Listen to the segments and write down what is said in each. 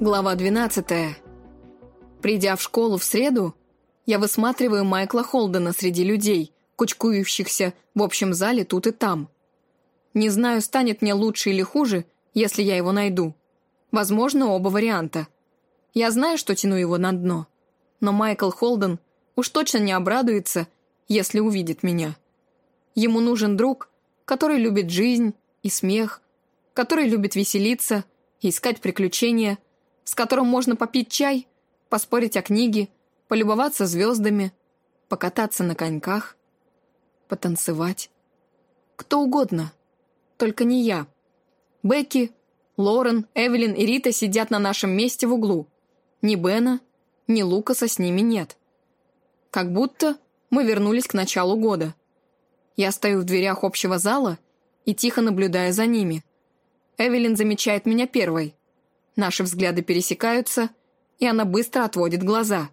Глава 12. Придя в школу в среду, я высматриваю Майкла Холдена среди людей, кучкующихся в общем зале тут и там. Не знаю, станет мне лучше или хуже, если я его найду. Возможно, оба варианта. Я знаю, что тяну его на дно. Но Майкл Холден уж точно не обрадуется, если увидит меня. Ему нужен друг, который любит жизнь и смех, который любит веселиться и искать приключения – с которым можно попить чай, поспорить о книге, полюбоваться звездами, покататься на коньках, потанцевать. Кто угодно, только не я. Бекки, Лорен, Эвелин и Рита сидят на нашем месте в углу. Ни Бена, ни Лукаса с ними нет. Как будто мы вернулись к началу года. Я стою в дверях общего зала и тихо наблюдаю за ними. Эвелин замечает меня первой. Наши взгляды пересекаются, и она быстро отводит глаза.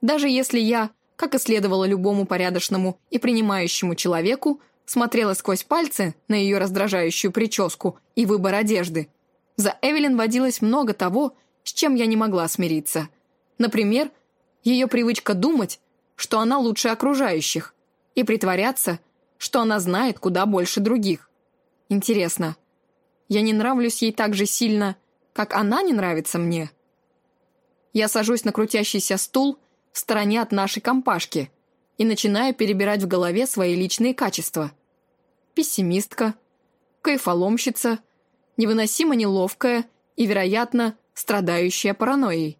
Даже если я, как и следовало любому порядочному и принимающему человеку, смотрела сквозь пальцы на ее раздражающую прическу и выбор одежды, за Эвелин водилось много того, с чем я не могла смириться. Например, ее привычка думать, что она лучше окружающих, и притворяться, что она знает куда больше других. Интересно, я не нравлюсь ей так же сильно, как она не нравится мне. Я сажусь на крутящийся стул в стороне от нашей компашки и начинаю перебирать в голове свои личные качества. Пессимистка, кайфоломщица, невыносимо неловкая и, вероятно, страдающая паранойей.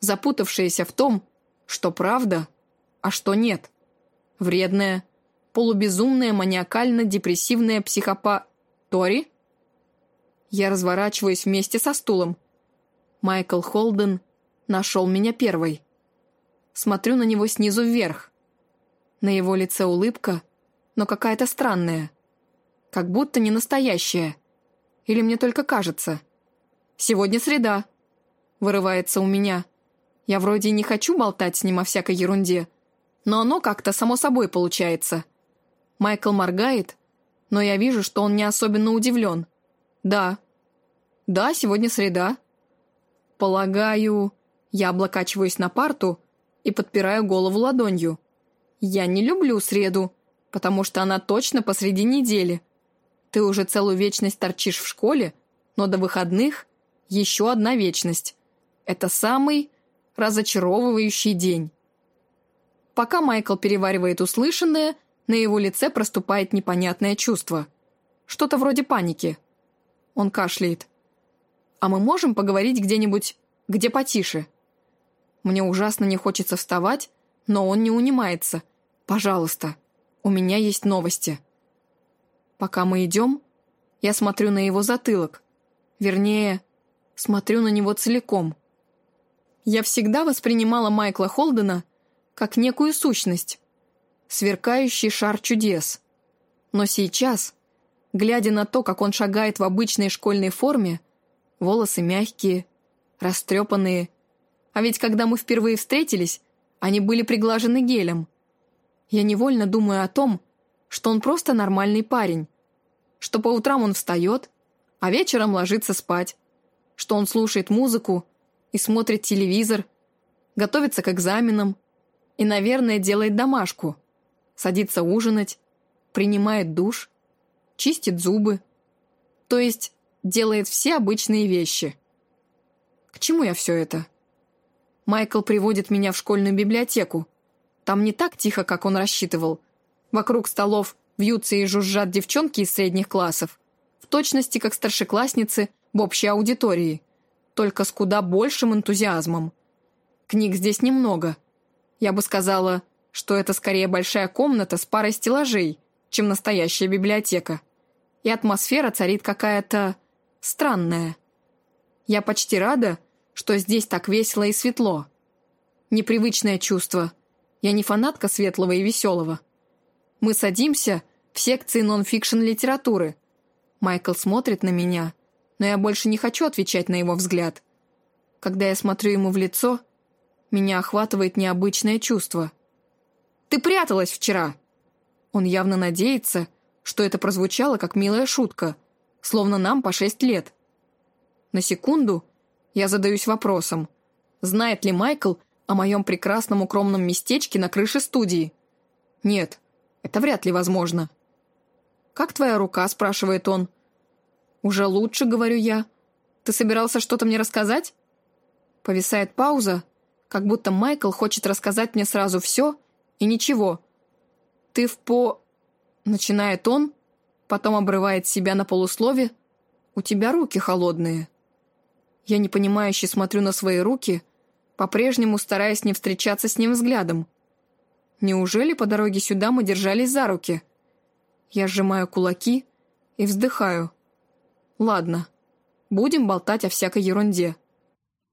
Запутавшаяся в том, что правда, а что нет. Вредная, полубезумная, маниакально-депрессивная психопа... Тори? Я разворачиваюсь вместе со стулом. Майкл Холден нашел меня первой. Смотрю на него снизу вверх. На его лице улыбка, но какая-то странная. Как будто не настоящая. Или мне только кажется. «Сегодня среда», — вырывается у меня. Я вроде не хочу болтать с ним о всякой ерунде, но оно как-то само собой получается. Майкл моргает, но я вижу, что он не особенно удивлен. «Да». «Да, сегодня среда». «Полагаю...» Я облокачиваюсь на парту и подпираю голову ладонью. «Я не люблю среду, потому что она точно посреди недели. Ты уже целую вечность торчишь в школе, но до выходных еще одна вечность. Это самый разочаровывающий день». Пока Майкл переваривает услышанное, на его лице проступает непонятное чувство. Что-то вроде паники – он кашляет. «А мы можем поговорить где-нибудь, где потише?» Мне ужасно не хочется вставать, но он не унимается. «Пожалуйста, у меня есть новости». Пока мы идем, я смотрю на его затылок. Вернее, смотрю на него целиком. Я всегда воспринимала Майкла Холдена как некую сущность, сверкающий шар чудес. Но сейчас глядя на то, как он шагает в обычной школьной форме, волосы мягкие, растрепанные. А ведь когда мы впервые встретились, они были приглажены гелем. Я невольно думаю о том, что он просто нормальный парень, что по утрам он встает, а вечером ложится спать, что он слушает музыку и смотрит телевизор, готовится к экзаменам и, наверное, делает домашку, садится ужинать, принимает душ – чистит зубы. То есть делает все обычные вещи. К чему я все это? Майкл приводит меня в школьную библиотеку. Там не так тихо, как он рассчитывал. Вокруг столов вьются и жужжат девчонки из средних классов. В точности, как старшеклассницы в общей аудитории. Только с куда большим энтузиазмом. Книг здесь немного. Я бы сказала, что это скорее большая комната с парой стеллажей, чем настоящая библиотека и атмосфера царит какая-то странная. Я почти рада, что здесь так весело и светло. Непривычное чувство. Я не фанатка светлого и веселого. Мы садимся в секции нон-фикшн литературы. Майкл смотрит на меня, но я больше не хочу отвечать на его взгляд. Когда я смотрю ему в лицо, меня охватывает необычное чувство. «Ты пряталась вчера!» Он явно надеется, что это прозвучало как милая шутка, словно нам по шесть лет. На секунду Я задаюсь вопросом, знает ли Майкл о моем прекрасном укромном местечке на крыше студии? Нет, это вряд ли возможно. «Как твоя рука?» – спрашивает он. «Уже лучше», – говорю я. «Ты собирался что-то мне рассказать?» Повисает пауза, как будто Майкл хочет рассказать мне сразу все и ничего. «Ты в по...» – начинает он, потом обрывает себя на полуслове. «У тебя руки холодные». Я непонимающе смотрю на свои руки, по-прежнему стараясь не встречаться с ним взглядом. Неужели по дороге сюда мы держались за руки?» Я сжимаю кулаки и вздыхаю. Ладно, будем болтать о всякой ерунде.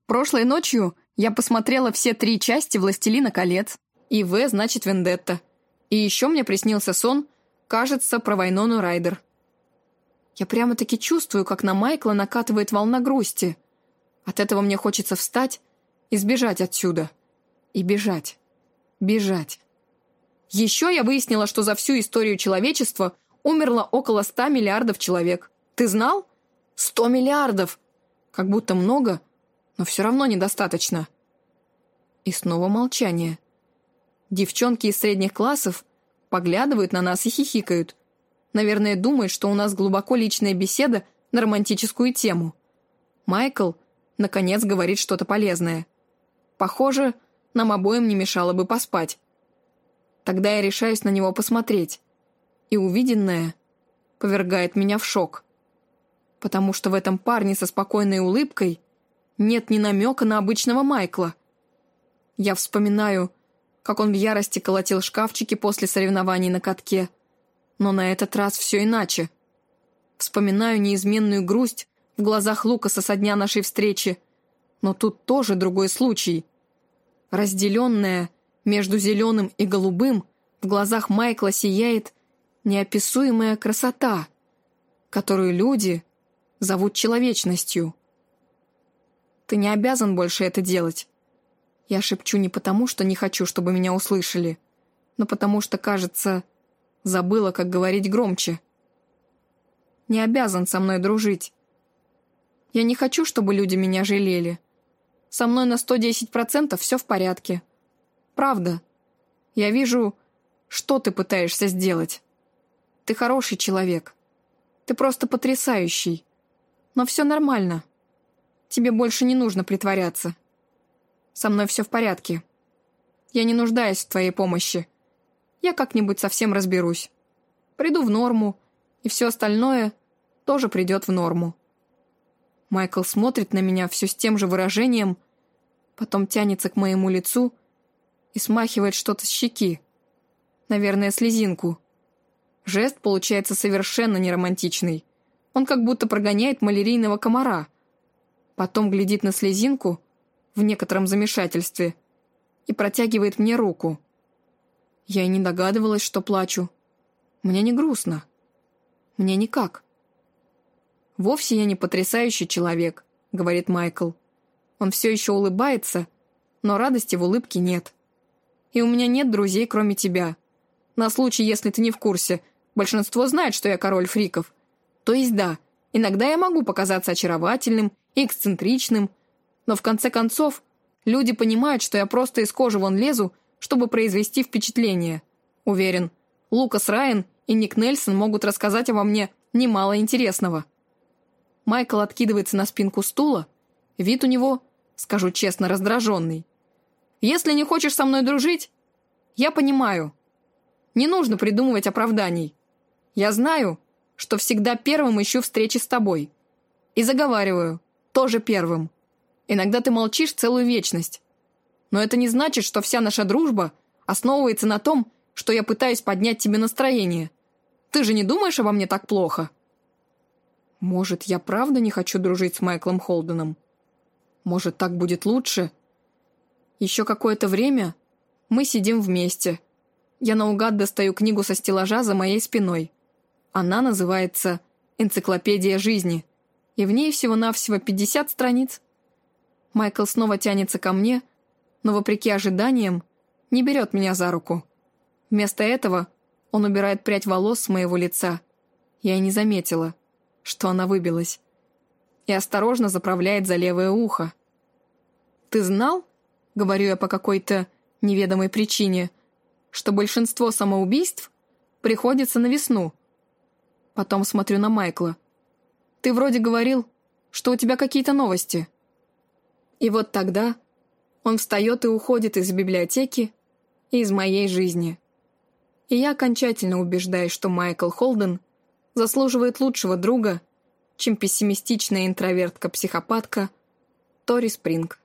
Прошлой ночью я посмотрела все три части «Властелина колец», и «В» значит «Вендетта». И еще мне приснился сон, кажется, про Вайнону Райдер. Я прямо-таки чувствую, как на Майкла накатывает волна грусти. От этого мне хочется встать и сбежать отсюда. И бежать. Бежать. Еще я выяснила, что за всю историю человечества умерло около 100 миллиардов человек. Ты знал? 100 миллиардов! Как будто много, но все равно недостаточно. И снова молчание. Девчонки из средних классов поглядывают на нас и хихикают. Наверное, думают, что у нас глубоко личная беседа на романтическую тему. Майкл, наконец, говорит что-то полезное. Похоже, нам обоим не мешало бы поспать. Тогда я решаюсь на него посмотреть. И увиденное повергает меня в шок. Потому что в этом парне со спокойной улыбкой нет ни намека на обычного Майкла. Я вспоминаю, как он в ярости колотил шкафчики после соревнований на катке. Но на этот раз все иначе. Вспоминаю неизменную грусть в глазах Лукаса со дня нашей встречи. Но тут тоже другой случай. Разделенная между зеленым и голубым в глазах Майкла сияет неописуемая красота, которую люди зовут человечностью. Ты не обязан больше это делать. Я шепчу не потому, что не хочу, чтобы меня услышали, но потому что, кажется, забыла, как говорить громче. Не обязан со мной дружить. Я не хочу, чтобы люди меня жалели. Со мной на 110% все в порядке. Правда. Я вижу, что ты пытаешься сделать. Ты хороший человек. Ты просто потрясающий. Но все нормально. Тебе больше не нужно притворяться. Со мной все в порядке. Я не нуждаюсь в твоей помощи. Я как-нибудь совсем разберусь. Приду в норму, и все остальное тоже придет в норму. Майкл смотрит на меня все с тем же выражением, потом тянется к моему лицу — и смахивает что-то с щеки. Наверное, слезинку. Жест получается совершенно неромантичный. Он как будто прогоняет малярийного комара. Потом глядит на слезинку в некотором замешательстве и протягивает мне руку. Я и не догадывалась, что плачу. Мне не грустно. Мне никак. «Вовсе я не потрясающий человек», — говорит Майкл. Он все еще улыбается, но радости в улыбке нет и у меня нет друзей, кроме тебя. На случай, если ты не в курсе, большинство знает, что я король фриков. То есть да, иногда я могу показаться очаровательным и эксцентричным, но в конце концов люди понимают, что я просто из кожи вон лезу, чтобы произвести впечатление. Уверен, Лукас Райан и Ник Нельсон могут рассказать обо мне немало интересного. Майкл откидывается на спинку стула, вид у него, скажу честно, раздраженный. Если не хочешь со мной дружить, я понимаю. Не нужно придумывать оправданий. Я знаю, что всегда первым ищу встречи с тобой. И заговариваю, тоже первым. Иногда ты молчишь целую вечность. Но это не значит, что вся наша дружба основывается на том, что я пытаюсь поднять тебе настроение. Ты же не думаешь обо мне так плохо? Может, я правда не хочу дружить с Майклом Холденом? Может, так будет лучше?» Еще какое-то время мы сидим вместе. Я наугад достаю книгу со стеллажа за моей спиной. Она называется «Энциклопедия жизни», и в ней всего-навсего 50 страниц. Майкл снова тянется ко мне, но, вопреки ожиданиям, не берет меня за руку. Вместо этого он убирает прядь волос с моего лица. Я и не заметила, что она выбилась. и осторожно заправляет за левое ухо. «Ты знал?» — говорю я по какой-то неведомой причине, что большинство самоубийств приходится на весну. Потом смотрю на Майкла. «Ты вроде говорил, что у тебя какие-то новости». И вот тогда он встает и уходит из библиотеки и из моей жизни. И я окончательно убеждаюсь, что Майкл Холден заслуживает лучшего друга, чем пессимистичная интровертка-психопатка Тори Спринг.